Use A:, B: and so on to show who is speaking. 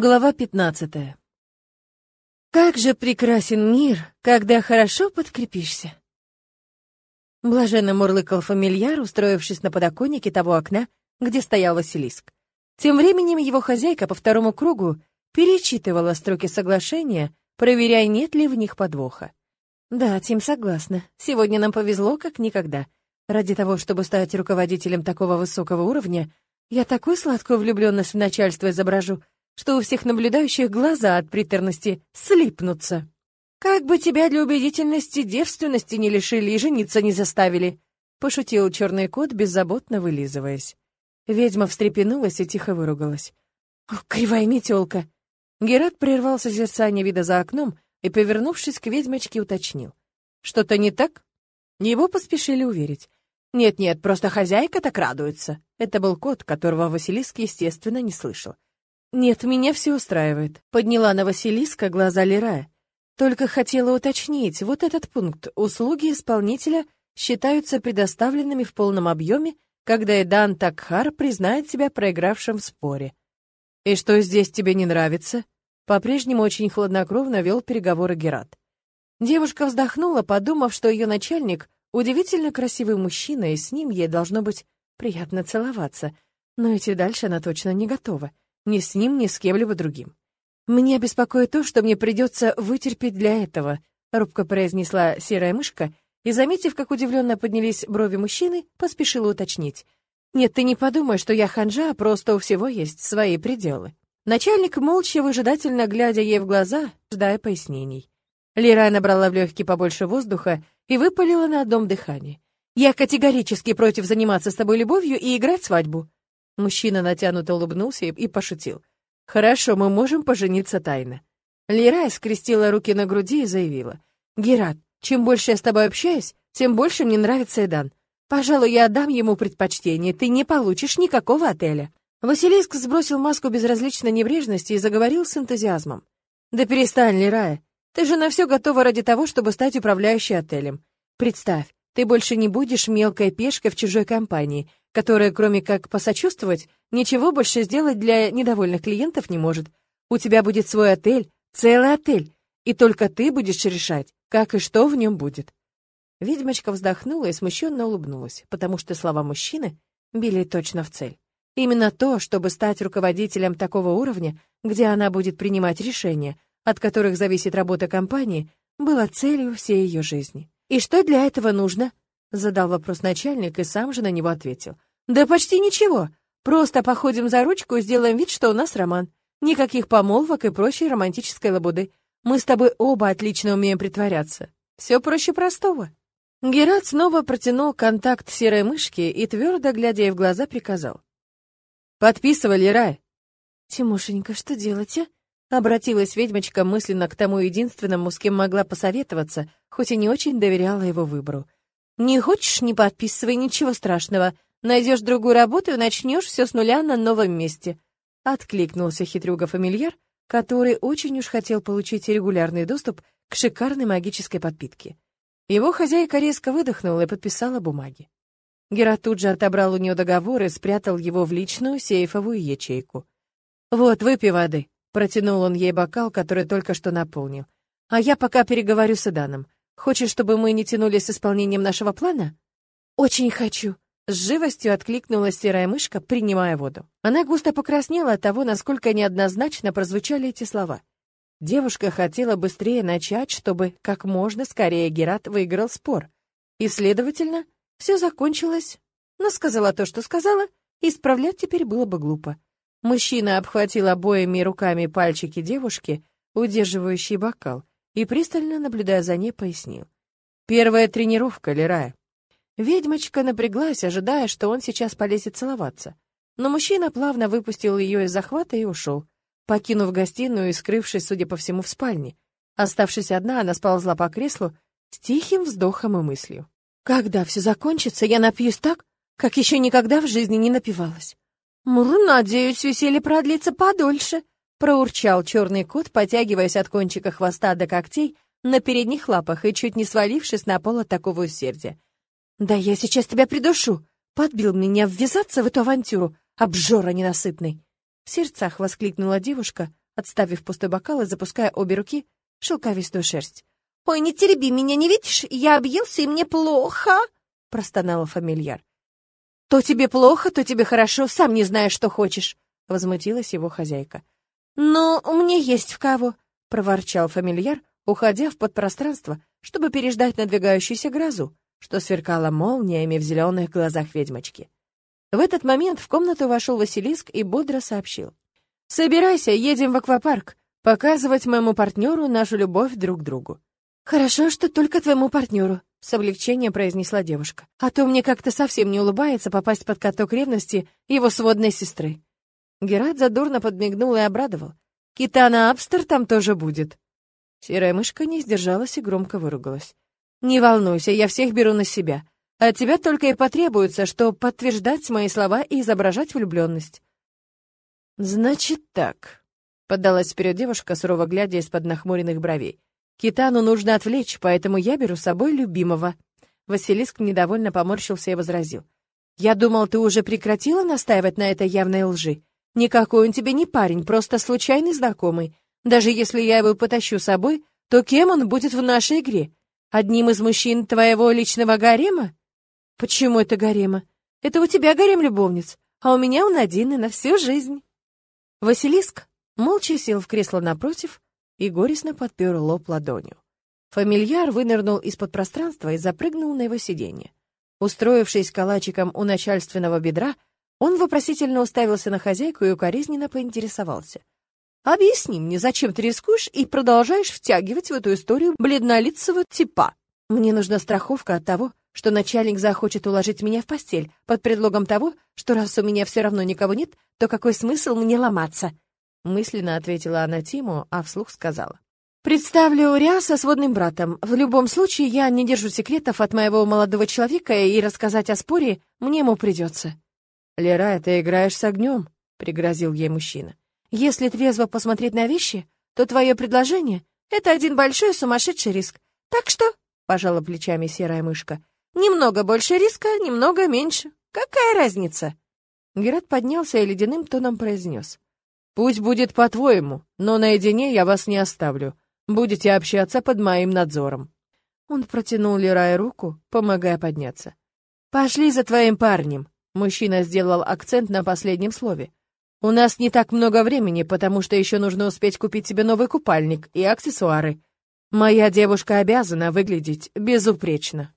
A: Глава 15. Как же прекрасен мир, когда хорошо подкрепишься. Блаженно мурлыкал фамильяр, устроившись на подоконнике того окна, где стоял Василиск. Тем временем его хозяйка по второму кругу перечитывала строки соглашения, проверяя, нет ли в них подвоха. Да, Тим согласна. Сегодня нам повезло как никогда. Ради того, чтобы стать руководителем такого высокого уровня, я такую сладкую влюбленность в начальство изображу — что у всех наблюдающих глаза от приторности слипнутся. «Как бы тебя для убедительности девственности не лишили и жениться не заставили», — пошутил черный кот, беззаботно вылизываясь. Ведьма встрепенулась и тихо выругалась. «Ох, кривая метелка!» Герат прервал созерцание вида за окном и, повернувшись к ведьмочке, уточнил. «Что-то не так?» Его поспешили уверить. «Нет-нет, просто хозяйка так радуется». Это был кот, которого Василиск, естественно, не слышал. «Нет, меня все устраивает», — подняла на Василиска глаза Лерая. «Только хотела уточнить, вот этот пункт. Услуги исполнителя считаются предоставленными в полном объеме, когда Эдан Такхар признает себя проигравшим в споре. И что здесь тебе не нравится?» По-прежнему очень хладнокровно вел переговоры Герат. Девушка вздохнула, подумав, что ее начальник — удивительно красивый мужчина, и с ним ей должно быть приятно целоваться. Но идти дальше она точно не готова ни с ним, ни с кем-либо другим. «Меня беспокоит то, что мне придется вытерпеть для этого», — робко произнесла серая мышка, и, заметив, как удивленно поднялись брови мужчины, поспешила уточнить. «Нет, ты не подумай, что я ханжа, просто у всего есть свои пределы». Начальник молча, выжидательно глядя ей в глаза, ждая пояснений. Лира набрала в легкие побольше воздуха и выпалила на одном дыхании. «Я категорически против заниматься с тобой любовью и играть свадьбу. Мужчина натянуто улыбнулся и, пошутил. «Хорошо, мы можем пожениться тайно». Лирай скрестила руки на груди и заявила. «Герат, чем больше я с тобой общаюсь, тем больше мне нравится Эдан. Пожалуй, я отдам ему предпочтение, ты не получишь никакого отеля». Василиск сбросил маску безразличной небрежности и заговорил с энтузиазмом. «Да перестань, Лирая, ты же на все готова ради того, чтобы стать управляющей отелем. Представь, ты больше не будешь мелкой пешкой в чужой компании, которая, кроме как посочувствовать, ничего больше сделать для недовольных клиентов не может. У тебя будет свой отель, целый отель, и только ты будешь решать, как и что в нем будет. Ведьмочка вздохнула и смущенно улыбнулась, потому что слова мужчины били точно в цель. Именно то, чтобы стать руководителем такого уровня, где она будет принимать решения, от которых зависит работа компании, было целью всей ее жизни. И что для этого нужно? Задал вопрос начальник и сам же на него ответил. «Да почти ничего. Просто походим за ручку и сделаем вид, что у нас роман. Никаких помолвок и прочей романтической лабуды. Мы с тобой оба отлично умеем притворяться. Все проще простого». Герат снова протянул контакт серой мышки и, твердо глядя ей в глаза, приказал. «Подписывали, Рай». «Тимошенька, что делать, а?» Обратилась ведьмочка мысленно к тому единственному, с кем могла посоветоваться, хоть и не очень доверяла его выбору. Не хочешь, не подписывай, ничего страшного. Найдешь другую работу и начнешь все с нуля на новом месте. Откликнулся хитрюга-фамильяр, который очень уж хотел получить регулярный доступ к шикарной магической подпитке. Его хозяйка резко выдохнула и подписала бумаги. Гера тут же отобрал у нее договор и спрятал его в личную сейфовую ячейку. «Вот, выпей воды», — протянул он ей бокал, который только что наполнил. «А я пока переговорю с Иданом. Хочешь, чтобы мы не тянули с исполнением нашего плана? Очень хочу. С живостью откликнулась серая мышка, принимая воду. Она густо покраснела от того, насколько неоднозначно прозвучали эти слова. Девушка хотела быстрее начать, чтобы как можно скорее Герат выиграл спор. И, следовательно, все закончилось. Но сказала то, что сказала, и исправлять теперь было бы глупо. Мужчина обхватил обоими руками пальчики девушки, удерживающие бокал, и, пристально наблюдая за ней, пояснил. «Первая тренировка, Лерая». Ведьмочка напряглась, ожидая, что он сейчас полезет целоваться. Но мужчина плавно выпустил ее из захвата и ушел, покинув гостиную и скрывшись, судя по всему, в спальне. Оставшись одна, она сползла по креслу с тихим вздохом и мыслью. «Когда все закончится, я напьюсь так, как еще никогда в жизни не напивалась. Мур, надеюсь, веселье продлится подольше», проурчал черный кот, потягиваясь от кончика хвоста до когтей на передних лапах и чуть не свалившись на пол от такого усердия. «Да я сейчас тебя придушу!» Подбил меня ввязаться в эту авантюру, обжора ненасытный. В сердцах воскликнула девушка, отставив пустой бокал и запуская обе руки в шелковистую шерсть. «Ой, не тереби меня, не видишь? Я объелся, и мне плохо!» — простонала фамильяр. «То тебе плохо, то тебе хорошо, сам не знаешь, что хочешь», — возмутилась его хозяйка. «Но мне есть в кого», — проворчал фамильяр, уходя в подпространство, чтобы переждать надвигающуюся грозу, что сверкала молниями в зеленых глазах ведьмочки. В этот момент в комнату вошел Василиск и бодро сообщил. «Собирайся, едем в аквапарк, показывать моему партнеру нашу любовь друг другу». «Хорошо, что только твоему партнеру», — с облегчением произнесла девушка. «А то мне как-то совсем не улыбается попасть под каток ревности его сводной сестры». Герат задорно подмигнул и обрадовал. «Китана Абстер там тоже будет». Серая мышка не сдержалась и громко выругалась. «Не волнуйся, я всех беру на себя. От тебя только и потребуется, что подтверждать мои слова и изображать влюбленность». «Значит так», — поддалась вперед девушка, сурово глядя из-под нахмуренных бровей. Китану нужно отвлечь, поэтому я беру с собой любимого. Василиск недовольно поморщился и возразил. Я думал, ты уже прекратила настаивать на этой явной лжи. Никакой он тебе не парень, просто случайный знакомый. Даже если я его потащу с собой, то кем он будет в нашей игре? Одним из мужчин твоего личного гарема? Почему это гарема? Это у тебя гарем любовниц, а у меня он один и на всю жизнь. Василиск молча сел в кресло напротив, и горестно подпер лоб ладонью. Фамильяр вынырнул из-под пространства и запрыгнул на его сиденье. Устроившись калачиком у начальственного бедра, он вопросительно уставился на хозяйку и укоризненно поинтересовался. «Объясни мне, зачем ты рискуешь и продолжаешь втягивать в эту историю бледнолицего типа? Мне нужна страховка от того, что начальник захочет уложить меня в постель под предлогом того, что раз у меня все равно никого нет, то какой смысл мне ломаться?» Мысленно ответила она Тиму, а вслух сказала. «Представлю Риа со сводным братом. В любом случае, я не держу секретов от моего молодого человека, и рассказать о споре мне ему придется». «Лера, ты играешь с огнем», — пригрозил ей мужчина. «Если трезво посмотреть на вещи, то твое предложение — это один большой сумасшедший риск. Так что, — пожала плечами серая мышка, — немного больше риска, немного меньше. Какая разница?» Герат поднялся и ледяным тоном произнес. Пусть будет по-твоему, но наедине я вас не оставлю. Будете общаться под моим надзором. Он протянул Лерае руку, помогая подняться. Пошли за твоим парнем. Мужчина сделал акцент на последнем слове. У нас не так много времени, потому что еще нужно успеть купить себе новый купальник и аксессуары. Моя девушка обязана выглядеть безупречно.